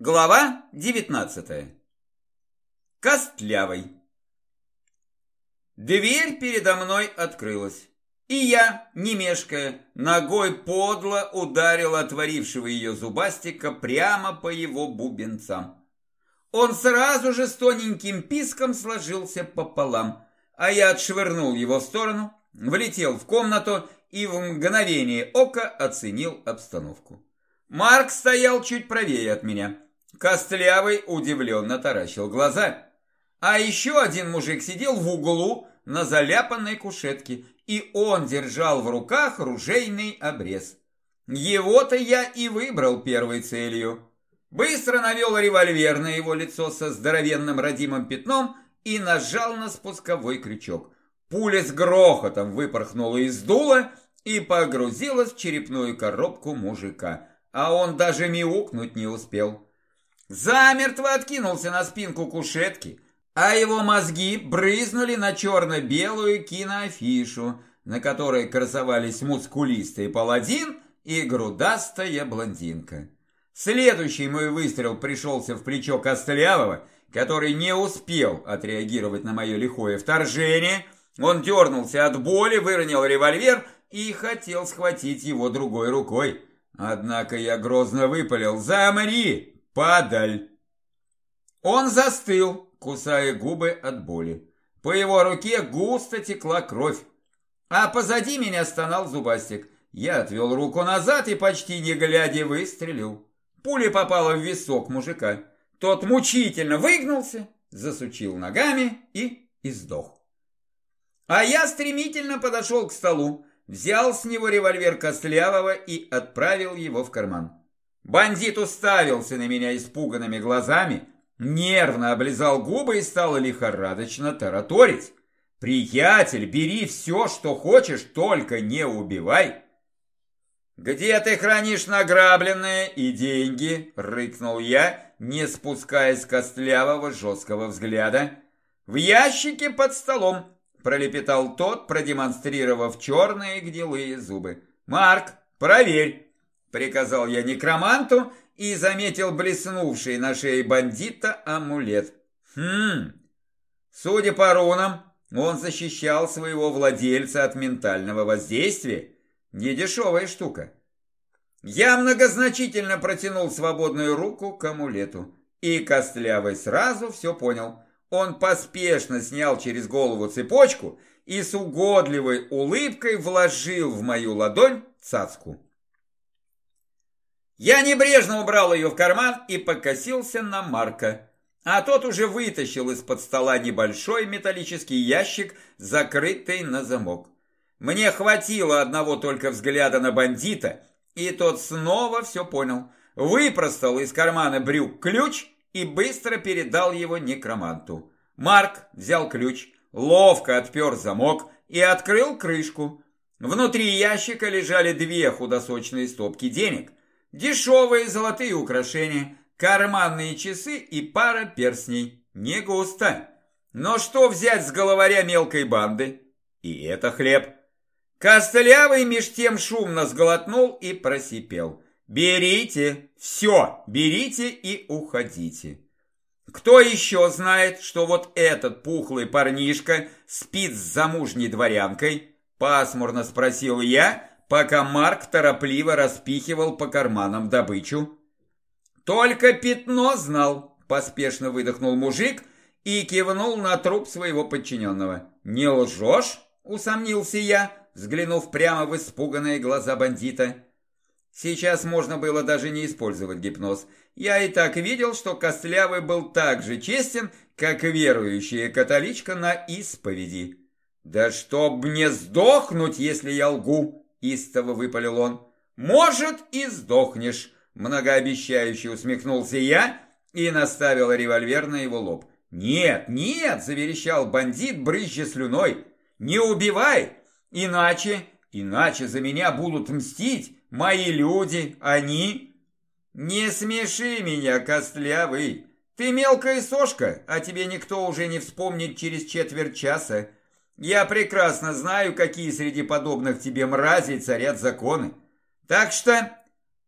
Глава 19. Костлявый. Дверь передо мной открылась, и я, не мешкая, ногой подло ударил отворившего ее зубастика прямо по его бубенцам. Он сразу же с тоненьким писком сложился пополам, а я отшвырнул его в сторону, влетел в комнату и в мгновение ока оценил обстановку. Марк стоял чуть правее от меня – Костлявый удивленно таращил глаза. А еще один мужик сидел в углу на заляпанной кушетке, и он держал в руках ружейный обрез. Его-то я и выбрал первой целью. Быстро навел револьвер на его лицо со здоровенным родимым пятном и нажал на спусковой крючок. Пуля с грохотом выпорхнула из дула и погрузилась в черепную коробку мужика, а он даже мяукнуть не успел замертво откинулся на спинку кушетки, а его мозги брызнули на черно-белую киноафишу, на которой красовались мускулистый паладин и грудастая блондинка. Следующий мой выстрел пришелся в плечо Костлявого, который не успел отреагировать на мое лихое вторжение. Он дернулся от боли, выронил револьвер и хотел схватить его другой рукой. Однако я грозно выпалил «Замри! «Падаль!» Он застыл, кусая губы от боли. По его руке густо текла кровь. А позади меня стонал зубастик. Я отвел руку назад и почти не глядя выстрелил. Пуля попала в висок мужика. Тот мучительно выгнулся, засучил ногами и издох. А я стремительно подошел к столу, взял с него револьвер Костлявого и отправил его в карман. Бандит уставился на меня испуганными глазами, нервно облизал губы и стал лихорадочно тараторить. «Приятель, бери все, что хочешь, только не убивай!» «Где ты хранишь награбленное и деньги?» – рыкнул я, не спускаясь с костлявого жесткого взгляда. «В ящике под столом», – пролепетал тот, продемонстрировав черные гнилые зубы. «Марк, проверь!» Приказал я некроманту и заметил блеснувший на шее бандита амулет. Хм, судя по рунам, он защищал своего владельца от ментального воздействия. Недешевая штука. Я многозначительно протянул свободную руку к амулету. И Костлявый сразу все понял. Он поспешно снял через голову цепочку и с угодливой улыбкой вложил в мою ладонь цацку. Я небрежно убрал ее в карман и покосился на Марка. А тот уже вытащил из-под стола небольшой металлический ящик, закрытый на замок. Мне хватило одного только взгляда на бандита, и тот снова все понял. Выпростал из кармана брюк ключ и быстро передал его некроманту. Марк взял ключ, ловко отпер замок и открыл крышку. Внутри ящика лежали две худосочные стопки денег. Дешевые золотые украшения, карманные часы и пара перстней. Не густо. Но что взять с головаря мелкой банды? И это хлеб. Костлявый меж тем шумно сглотнул и просипел. «Берите, все, берите и уходите». Кто еще знает, что вот этот пухлый парнишка спит с замужней дворянкой? Пасмурно спросил я, пока Марк торопливо распихивал по карманам добычу. «Только пятно знал», – поспешно выдохнул мужик и кивнул на труп своего подчиненного. «Не лжешь?» – усомнился я, взглянув прямо в испуганные глаза бандита. Сейчас можно было даже не использовать гипноз. Я и так видел, что Костлявый был так же честен, как верующая католичка на исповеди. «Да чтоб мне сдохнуть, если я лгу!» Истово выпалил он. «Может, и сдохнешь!» Многообещающе усмехнулся я и наставил револьвер на его лоб. «Нет, нет!» – заверещал бандит, брызжа слюной. «Не убивай! Иначе, иначе за меня будут мстить мои люди, они...» «Не смеши меня, костлявый! Ты мелкая сошка, а тебе никто уже не вспомнит через четверть часа. Я прекрасно знаю, какие среди подобных тебе мразей царят законы. Так что,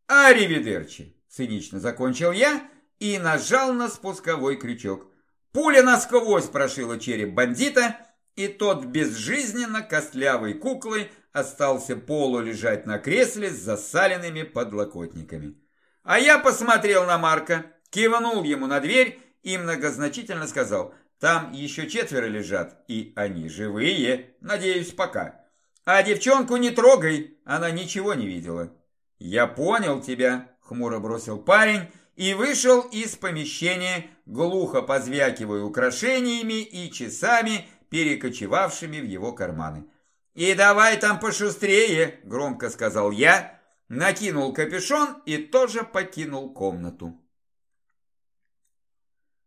аривидерчи, цинично закончил я и нажал на спусковой крючок. Пуля насквозь прошила череп бандита, и тот безжизненно костлявой куклой остался полулежать на кресле с засаленными подлокотниками. А я посмотрел на Марка, кивнул ему на дверь и многозначительно сказал, там еще четверо лежат, и они живые, надеюсь, пока. А девчонку не трогай, она ничего не видела. Я понял тебя, хмуро бросил парень и вышел из помещения, глухо позвякивая украшениями и часами, перекочевавшими в его карманы. «И давай там пошустрее!» – громко сказал я, накинул капюшон и тоже покинул комнату.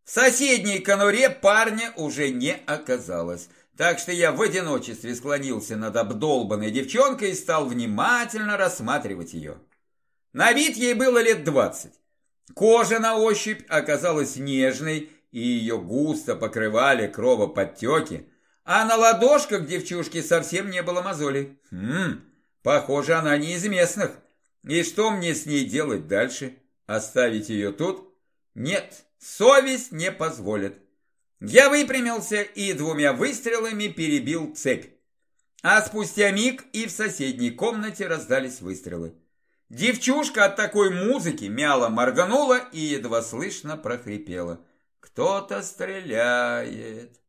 В соседней конуре парня уже не оказалось, так что я в одиночестве склонился над обдолбанной девчонкой и стал внимательно рассматривать ее. На вид ей было лет двадцать. Кожа на ощупь оказалась нежной, и ее густо покрывали кровоподтеки, а на ладошках девчушки совсем не было мозолей. Хм, похоже, она не из местных. И что мне с ней делать дальше? Оставить ее тут? Нет, совесть не позволит. Я выпрямился и двумя выстрелами перебил цепь. А спустя миг и в соседней комнате раздались выстрелы. Девчушка от такой музыки мяло морганула и едва слышно прохрипела. «Кто-то стреляет».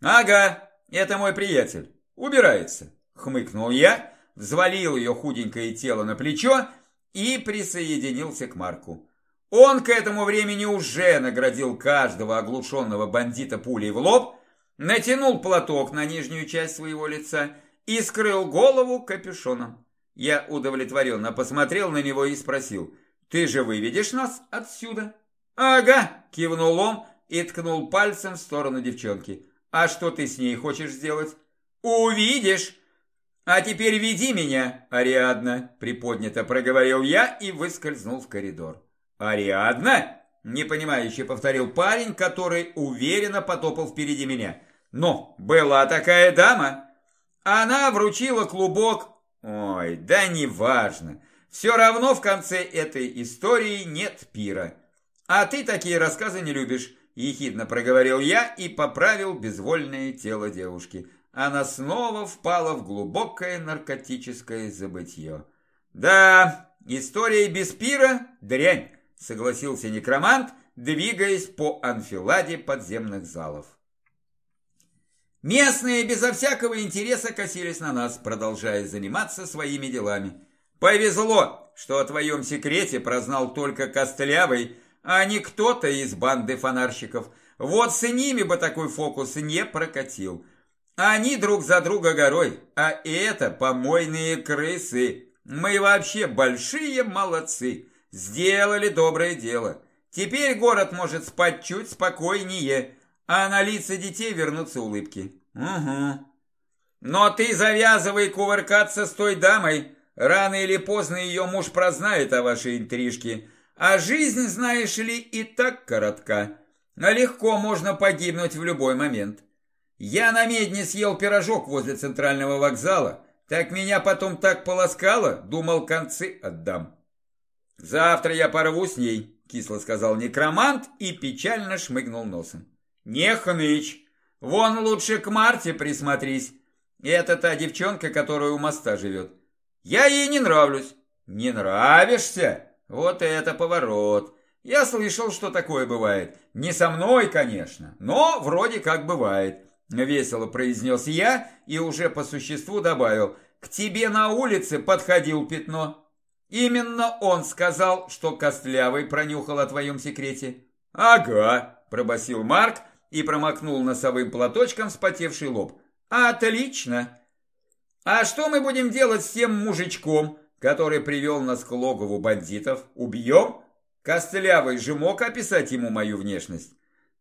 «Ага, это мой приятель. Убирается», — хмыкнул я, взвалил ее худенькое тело на плечо и присоединился к Марку. Он к этому времени уже наградил каждого оглушенного бандита пулей в лоб, натянул платок на нижнюю часть своего лица и скрыл голову капюшоном. Я удовлетворенно посмотрел на него и спросил, «Ты же выведешь нас отсюда?» «Ага», – кивнул он и ткнул пальцем в сторону девчонки. А что ты с ней хочешь сделать? Увидишь. А теперь веди меня, Ариадна, приподнято проговорил я и выскользнул в коридор. Ариадна? Непонимающе повторил парень, который уверенно потопал впереди меня. Но была такая дама. Она вручила клубок. Ой, да неважно. Все равно в конце этой истории нет пира. А ты такие рассказы не любишь. Ехидно проговорил я и поправил безвольное тело девушки. Она снова впала в глубокое наркотическое забытье. «Да, история без пира – дрянь», – согласился некромант, двигаясь по анфиладе подземных залов. Местные безо всякого интереса косились на нас, продолжая заниматься своими делами. «Повезло, что о твоем секрете прознал только Костлявый, а не кто-то из банды фонарщиков. Вот с ними бы такой фокус не прокатил. Они друг за друга горой, а это помойные крысы. Мы вообще большие молодцы, сделали доброе дело. Теперь город может спать чуть спокойнее, а на лица детей вернутся улыбки. Угу. Но ты завязывай кувыркаться с той дамой. Рано или поздно ее муж прознает о вашей интрижке. А жизнь, знаешь ли, и так коротка. Легко можно погибнуть в любой момент. Я на медне съел пирожок возле центрального вокзала, так меня потом так полоскало, думал, концы отдам. Завтра я порву с ней, кисло сказал некромант и печально шмыгнул носом. Не хнычь, вон лучше к Марте присмотрись. Это та девчонка, которая у моста живет. Я ей не нравлюсь. Не нравишься? Вот это поворот. Я слышал, что такое бывает. Не со мной, конечно, но вроде как бывает. Весело произнес я и уже по существу добавил. К тебе на улице подходил пятно. Именно он сказал, что Костлявый пронюхал о твоем секрете. Ага, пробасил Марк и промокнул носовым платочком вспотевший лоб. Отлично. А что мы будем делать с тем мужичком, который привел нас к логову бандитов, убьем? Костлявый же мог описать ему мою внешность.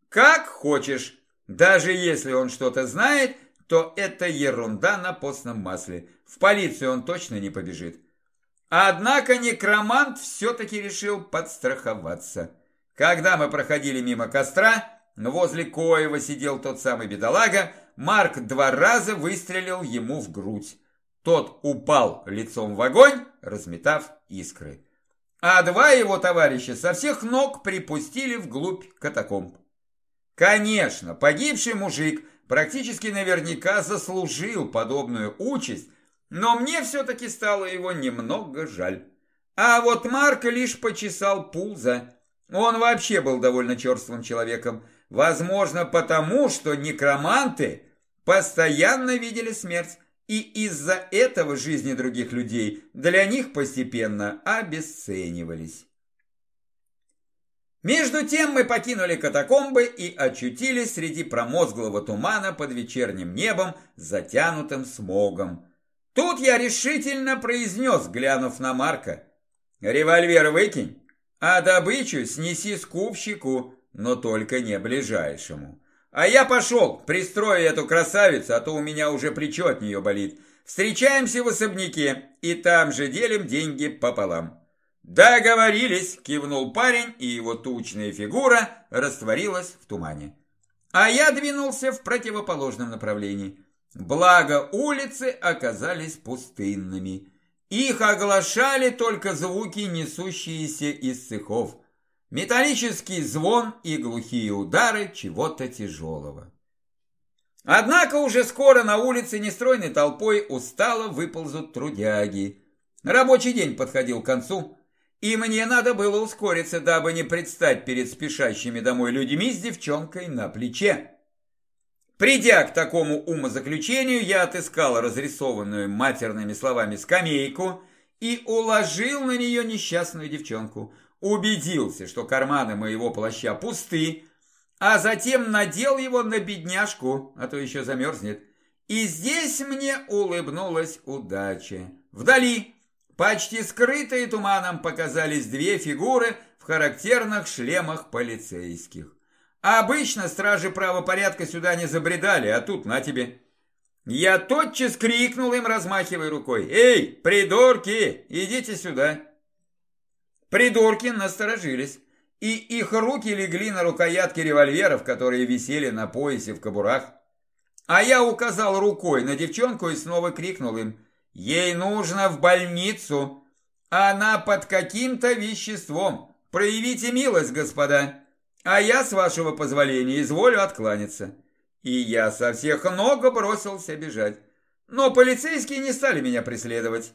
Как хочешь. Даже если он что-то знает, то это ерунда на постном масле. В полицию он точно не побежит. Однако некромант все-таки решил подстраховаться. Когда мы проходили мимо костра, возле коего сидел тот самый бедолага, Марк два раза выстрелил ему в грудь. Тот упал лицом в огонь, разметав искры. а два его товарища со всех ног припустили вглубь катакомб. Конечно, погибший мужик практически наверняка заслужил подобную участь, но мне все-таки стало его немного жаль. А вот Марк лишь почесал пузо. Он вообще был довольно черствым человеком. Возможно, потому, что некроманты постоянно видели смерть, и из-за этого жизни других людей для них постепенно обесценивались. Между тем мы покинули катакомбы и очутились среди промозглого тумана под вечерним небом, затянутым смогом. Тут я решительно произнес, глянув на Марка. «Револьвер выкинь, а добычу снеси скупщику, но только не ближайшему». А я пошел, пристрою эту красавицу, а то у меня уже плечо от нее болит. Встречаемся в особняке, и там же делим деньги пополам. «Договорились!» – кивнул парень, и его тучная фигура растворилась в тумане. А я двинулся в противоположном направлении. Благо улицы оказались пустынными. Их оглашали только звуки, несущиеся из цехов. Металлический звон и глухие удары чего-то тяжелого. Однако уже скоро на улице нестройной толпой устало выползут трудяги. Рабочий день подходил к концу, и мне надо было ускориться, дабы не предстать перед спешащими домой людьми с девчонкой на плече. Придя к такому умозаключению, я отыскал разрисованную матерными словами скамейку и уложил на нее несчастную девчонку. Убедился, что карманы моего плаща пусты, а затем надел его на бедняжку, а то еще замерзнет. И здесь мне улыбнулась удача. Вдали Почти скрытые туманом показались две фигуры в характерных шлемах полицейских. Обычно стражи правопорядка сюда не забредали, а тут на тебе. Я тотчас крикнул им, размахивая рукой. «Эй, придурки, идите сюда!» Придурки насторожились, и их руки легли на рукоятки револьверов, которые висели на поясе в кобурах. А я указал рукой на девчонку и снова крикнул им Ей нужно в больницу. Она под каким-то веществом. Проявите милость, господа. А я, с вашего позволения, изволю откланяться. И я со всех ног бросился бежать. Но полицейские не стали меня преследовать.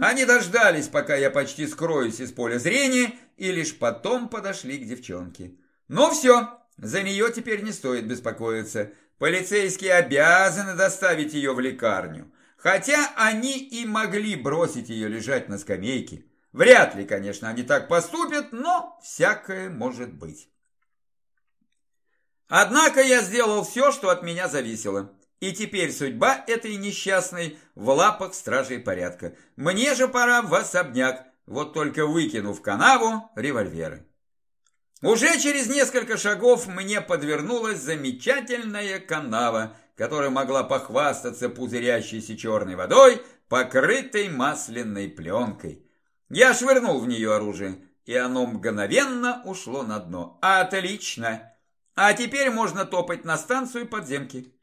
Они дождались, пока я почти скроюсь из поля зрения, и лишь потом подошли к девчонке. Ну все, за нее теперь не стоит беспокоиться. Полицейские обязаны доставить ее в лекарню. Хотя они и могли бросить ее лежать на скамейке. Вряд ли, конечно, они так поступят, но всякое может быть. Однако я сделал все, что от меня зависело. И теперь судьба этой несчастной в лапах стражей порядка. Мне же пора в особняк, вот только выкину в канаву револьверы. Уже через несколько шагов мне подвернулась замечательная канава, которая могла похвастаться пузырящейся черной водой, покрытой масляной пленкой. Я швырнул в нее оружие, и оно мгновенно ушло на дно. Отлично! А теперь можно топать на станцию подземки.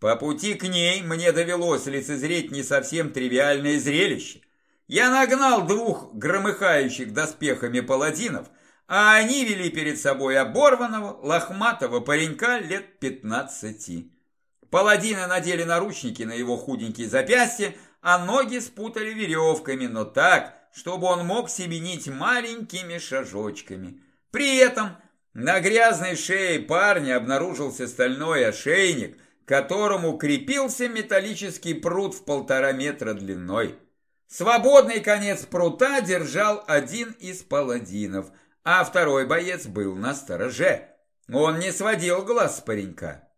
По пути к ней мне довелось лицезреть не совсем тривиальное зрелище. Я нагнал двух громыхающих доспехами паладинов, а они вели перед собой оборванного, лохматого паренька лет пятнадцати. Паладины надели наручники на его худенькие запястья, а ноги спутали веревками, но так, чтобы он мог семенить маленькими шажочками. При этом на грязной шее парня обнаружился стальной ошейник, к которому крепился металлический прут в полтора метра длиной. Свободный конец прута держал один из паладинов, а второй боец был на стороже. Он не сводил глаз с паренька.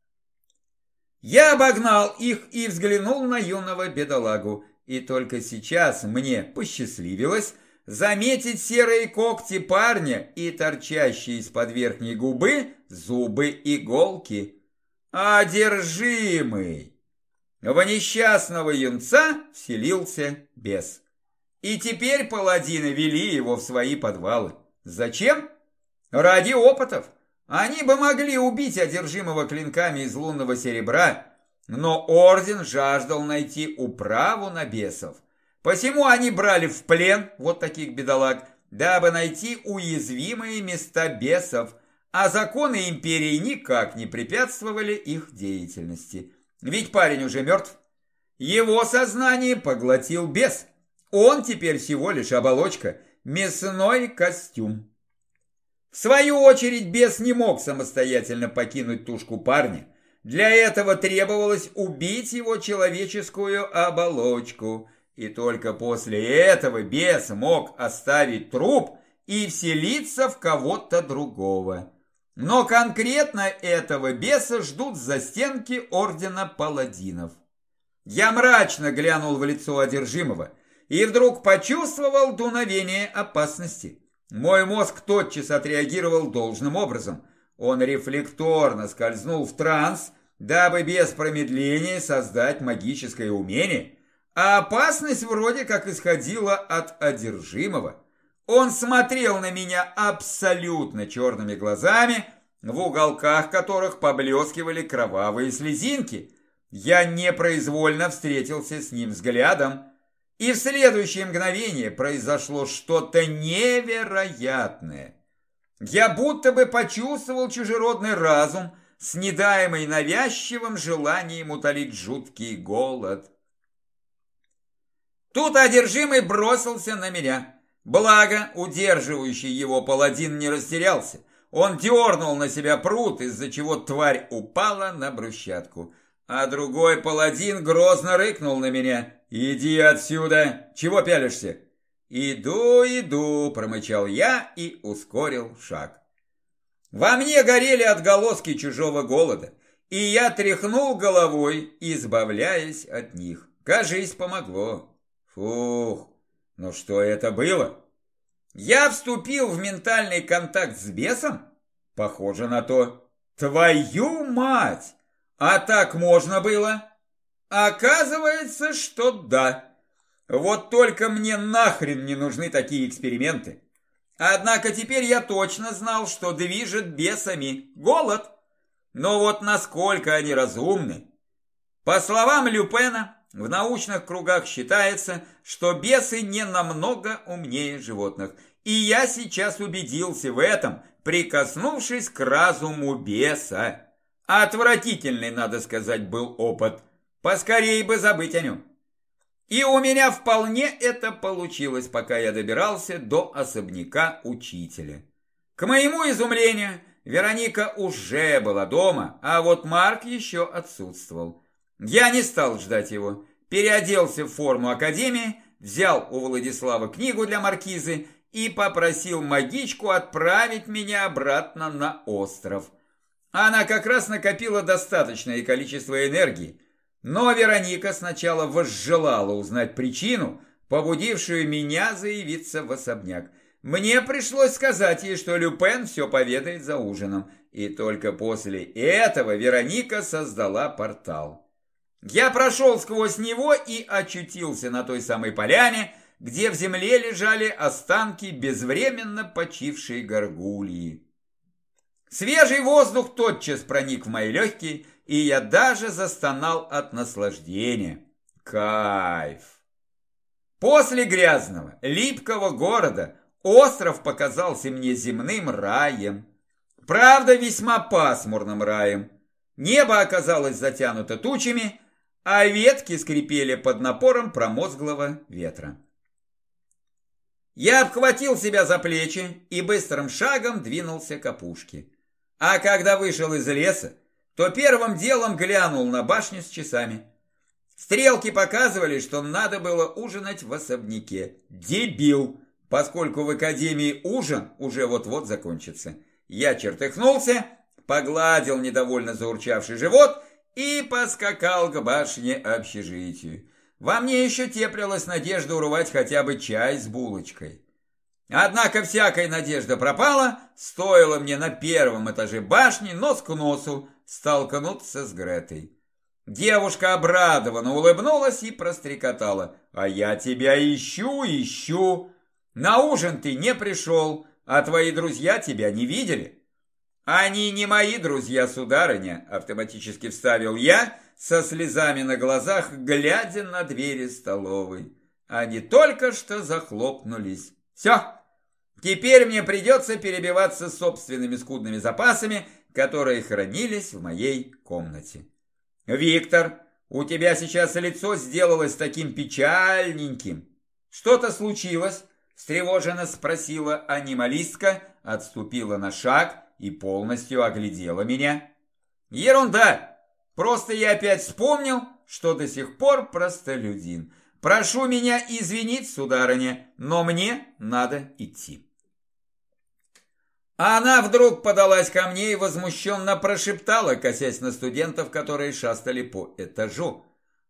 Я обогнал их и взглянул на юного бедолагу, и только сейчас мне посчастливилось заметить серые когти парня и торчащие из-под верхней губы зубы-иголки. Одержимый! В несчастного юнца вселился бес. И теперь паладины вели его в свои подвалы. Зачем? Ради опытов. Они бы могли убить одержимого клинками из лунного серебра, но орден жаждал найти управу на бесов. Посему они брали в плен вот таких бедолаг, дабы найти уязвимые места бесов, а законы империи никак не препятствовали их деятельности. Ведь парень уже мертв. Его сознание поглотил бес. Он теперь всего лишь оболочка, мясной костюм. В свою очередь бес не мог самостоятельно покинуть тушку парня. Для этого требовалось убить его человеческую оболочку. И только после этого бес мог оставить труп и вселиться в кого-то другого. Но конкретно этого беса ждут за стенки Ордена Паладинов. Я мрачно глянул в лицо одержимого и вдруг почувствовал дуновение опасности. Мой мозг тотчас отреагировал должным образом. Он рефлекторно скользнул в транс, дабы без промедления создать магическое умение, а опасность вроде как исходила от одержимого. Он смотрел на меня абсолютно черными глазами, в уголках которых поблескивали кровавые слезинки – я непроизвольно встретился с ним взглядом, и в следующее мгновение произошло что-то невероятное. Я будто бы почувствовал чужеродный разум, снедаемый навязчивым желанием утолить жуткий голод. Тут одержимый бросился на меня. Благо, удерживающий его паладин не растерялся. Он дернул на себя пруд, из-за чего тварь упала на брусчатку а другой паладин грозно рыкнул на меня. «Иди отсюда! Чего пялишься?» «Иду, иду!» – промычал я и ускорил шаг. Во мне горели отголоски чужого голода, и я тряхнул головой, избавляясь от них. Кажись, помогло. Фух, ну что это было? Я вступил в ментальный контакт с бесом? Похоже на то. Твою мать! А так можно было? Оказывается, что да. Вот только мне нахрен не нужны такие эксперименты. Однако теперь я точно знал, что движет бесами голод. Но вот насколько они разумны. По словам Люпена, в научных кругах считается, что бесы не намного умнее животных. И я сейчас убедился в этом, прикоснувшись к разуму беса. Отвратительный, надо сказать, был опыт. Поскорее бы забыть о нем. И у меня вполне это получилось, пока я добирался до особняка учителя. К моему изумлению, Вероника уже была дома, а вот Марк еще отсутствовал. Я не стал ждать его, переоделся в форму академии, взял у Владислава книгу для маркизы и попросил магичку отправить меня обратно на остров – она как раз накопила достаточное количество энергии, но Вероника сначала возжелала узнать причину, побудившую меня заявиться в особняк. Мне пришлось сказать ей, что Люпен все поведает за ужином, и только после этого Вероника создала портал. Я прошел сквозь него и очутился на той самой поляне, где в земле лежали останки безвременно почившей горгульи. Свежий воздух тотчас проник в мои легкие, и я даже застонал от наслаждения. Кайф! После грязного, липкого города остров показался мне земным раем. Правда, весьма пасмурным раем. Небо оказалось затянуто тучами, а ветки скрипели под напором промозглого ветра. Я обхватил себя за плечи и быстрым шагом двинулся к опушке. А когда вышел из леса, то первым делом глянул на башню с часами. Стрелки показывали, что надо было ужинать в особняке. Дебил, поскольку в академии ужин уже вот-вот закончится. Я чертыхнулся, погладил недовольно заурчавший живот и поскакал к башне общежитию. Во мне еще теплилась надежда урвать хотя бы чай с булочкой. Однако всякая надежда пропала, стоило мне на первом этаже башни нос к носу столкнуться с Гретой. Девушка обрадованно улыбнулась и прострекотала. «А я тебя ищу, ищу. На ужин ты не пришел, а твои друзья тебя не видели». «Они не мои друзья, сударыня», — автоматически вставил я, со слезами на глазах, глядя на двери столовой. Они только что захлопнулись. «Все, Теперь мне придется перебиваться собственными скудными запасами, которые хранились в моей комнате. Виктор, у тебя сейчас лицо сделалось таким печальненьким. Что-то случилось? Встревоженно спросила анималистка, отступила на шаг и полностью оглядела меня. Ерунда! Просто я опять вспомнил, что до сих пор простолюдин. Прошу меня извинить, сударыня, но мне надо идти. Она вдруг подалась ко мне и возмущенно прошептала, косясь на студентов, которые шастали по этажу.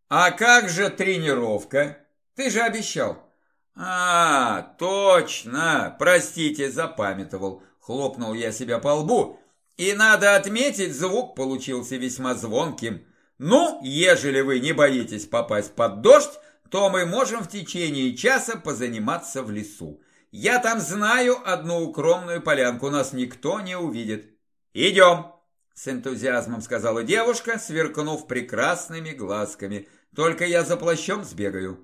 «А как же тренировка? Ты же обещал!» «А, точно! Простите, запамятовал!» Хлопнул я себя по лбу. И надо отметить, звук получился весьма звонким. «Ну, ежели вы не боитесь попасть под дождь, то мы можем в течение часа позаниматься в лесу. Я там знаю одну укромную полянку, нас никто не увидит. Идем!» С энтузиазмом сказала девушка, сверкнув прекрасными глазками. «Только я за плащом сбегаю».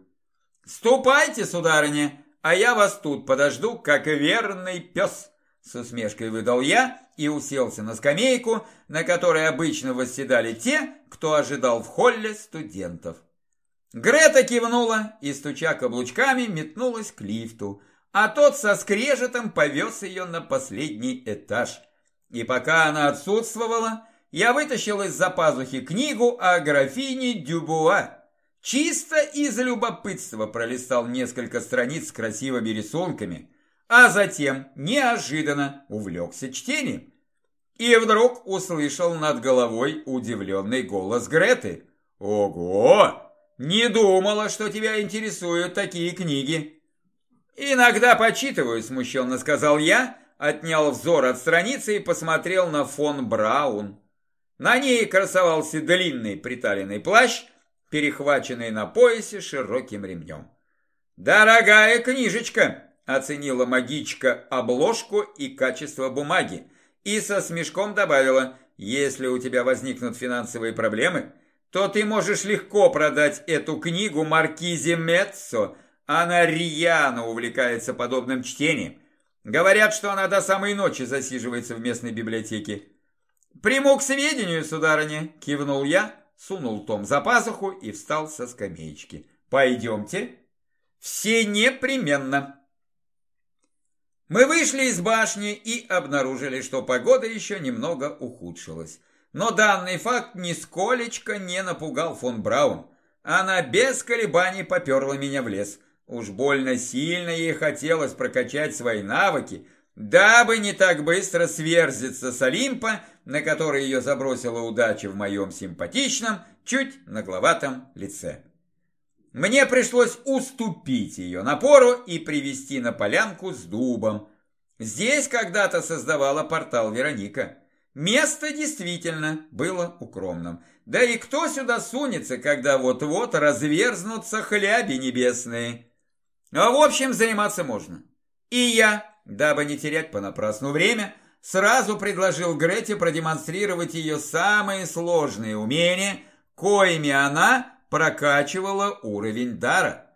«Ступайте, сударыня, а я вас тут подожду, как верный пес!» С усмешкой выдал я и уселся на скамейку, на которой обычно восседали те, кто ожидал в холле студентов. Грета кивнула и, стуча каблучками, метнулась к лифту, а тот со скрежетом повез ее на последний этаж. И пока она отсутствовала, я вытащил из-за пазухи книгу о графине Дюбуа. Чисто из любопытства пролистал несколько страниц с красивыми рисунками, а затем неожиданно увлекся чтением. И вдруг услышал над головой удивленный голос Греты. «Ого! Не думала, что тебя интересуют такие книги!» «Иногда почитываю», – смущенно сказал я, отнял взор от страницы и посмотрел на фон Браун. На ней красовался длинный приталенный плащ, перехваченный на поясе широким ремнем. «Дорогая книжечка!» – оценила магичка обложку и качество бумаги, и со смешком добавила, «Если у тебя возникнут финансовые проблемы, то ты можешь легко продать эту книгу Маркизе Меццо, она рьяно увлекается подобным чтением. Говорят, что она до самой ночи засиживается в местной библиотеке. «Приму к сведению, сударыня», – кивнул я, сунул том за пазуху и встал со скамеечки. «Пойдемте». «Все непременно». Мы вышли из башни и обнаружили, что погода еще немного ухудшилась. Но данный факт нисколечко не напугал фон Браун. Она без колебаний поперла меня в лес – Уж больно сильно ей хотелось прокачать свои навыки, дабы не так быстро сверзиться с Олимпа, на который ее забросила удача в моем симпатичном, чуть нагловатом лице. Мне пришлось уступить ее напору и привести на полянку с дубом. Здесь когда-то создавала портал Вероника. Место действительно было укромным. Да и кто сюда сунется, когда вот-вот разверзнутся хляби небесные? А в общем, заниматься можно. И я, дабы не терять понапрасну время, сразу предложил Грете продемонстрировать ее самые сложные умения, коими она прокачивала уровень дара.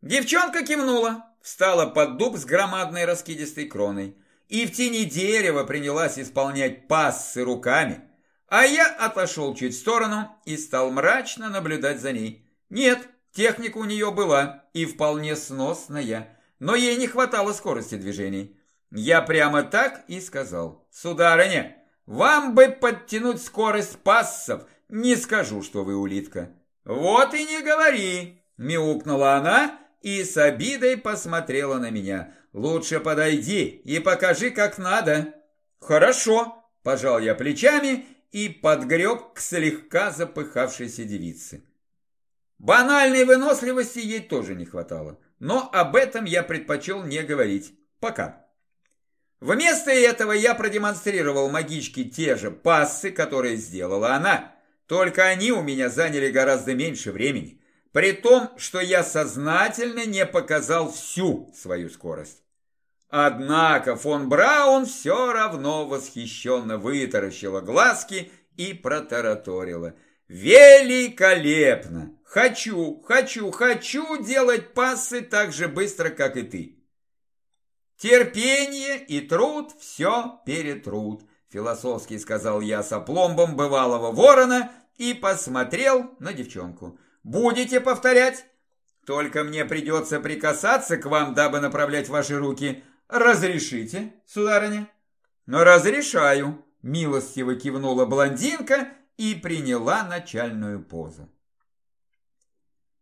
Девчонка кивнула, встала под дуб с громадной раскидистой кроной и в тени дерева принялась исполнять пассы руками, а я отошел чуть в сторону и стал мрачно наблюдать за ней. Нет, Техника у нее была и вполне сносная, но ей не хватало скорости движений. Я прямо так и сказал. «Сударыня, вам бы подтянуть скорость пассов, не скажу, что вы улитка». «Вот и не говори!» – мяукнула она и с обидой посмотрела на меня. «Лучше подойди и покажи, как надо». «Хорошо», – пожал я плечами и подгреб к слегка запыхавшейся девице. Банальной выносливости ей тоже не хватало. Но об этом я предпочел не говорить. Пока. Вместо этого я продемонстрировал магичке те же пассы, которые сделала она. Только они у меня заняли гораздо меньше времени. При том, что я сознательно не показал всю свою скорость. Однако фон Браун все равно восхищенно вытаращила глазки и протараторила. «Великолепно! Хочу, хочу, хочу делать пассы так же быстро, как и ты. Терпение и труд все перетрут, философски сказал я с опломбом бывалого ворона и посмотрел на девчонку. Будете повторять? Только мне придется прикасаться к вам, дабы направлять ваши руки. Разрешите, сударыня? Разрешаю, милостиво кивнула блондинка и приняла начальную позу.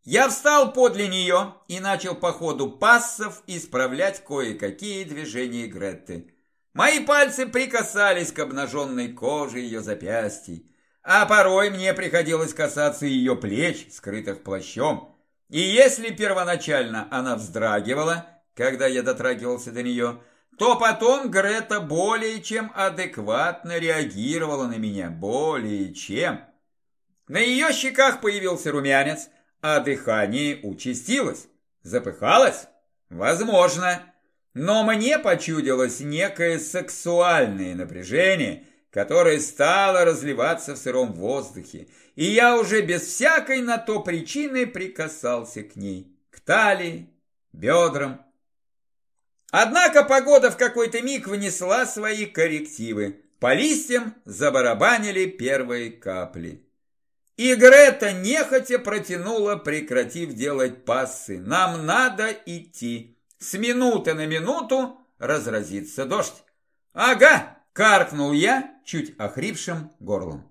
Я встал подле нее и начал по ходу пассов исправлять кое-какие движения Гретты. Мои пальцы прикасались к обнаженной коже ее запястий, а порой мне приходилось касаться ее плеч, скрытых плащом. И если первоначально она вздрагивала, когда я дотрагивался до нее, то потом Грета более чем адекватно реагировала на меня, более чем. На ее щеках появился румянец, а дыхание участилось. Запыхалось? Возможно. Но мне почудилось некое сексуальное напряжение, которое стало разливаться в сыром воздухе, и я уже без всякой на то причины прикасался к ней, к талии, бедрам. Однако погода в какой-то миг внесла свои коррективы. По листьям забарабанили первые капли. И Грета нехотя протянула, прекратив делать пассы. «Нам надо идти. С минуты на минуту разразится дождь». «Ага!» – каркнул я чуть охрипшим горлом.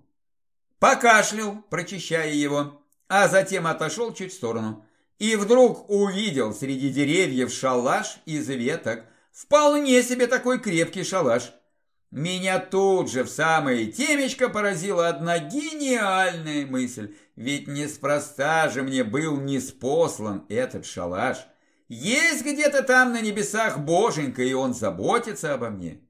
Покашлял, прочищая его, а затем отошел чуть в сторону. И вдруг увидел среди деревьев шалаш из веток. Вполне себе такой крепкий шалаш. Меня тут же в самое темечко поразила одна гениальная мысль. Ведь неспроста же мне был неспослан этот шалаш. Есть где-то там на небесах боженька, и он заботится обо мне.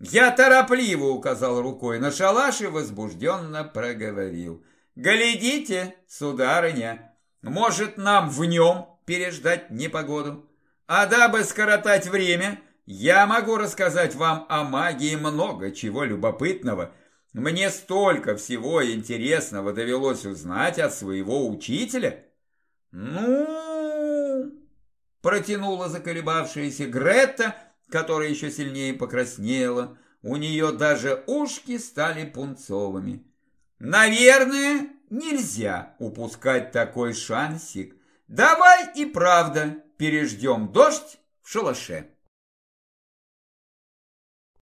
Я торопливо указал рукой на шалаш и возбужденно проговорил. «Глядите, сударыня, может нам в нем переждать непогоду? А дабы скоротать время...» Я могу рассказать вам о магии много чего любопытного. Мне столько всего интересного довелось узнать от своего учителя. Ну, протянула заколебавшаяся Грета, которая еще сильнее покраснела. У нее даже ушки стали пунцовыми. Наверное, нельзя упускать такой шансик. Давай и правда переждем дождь в шалаше.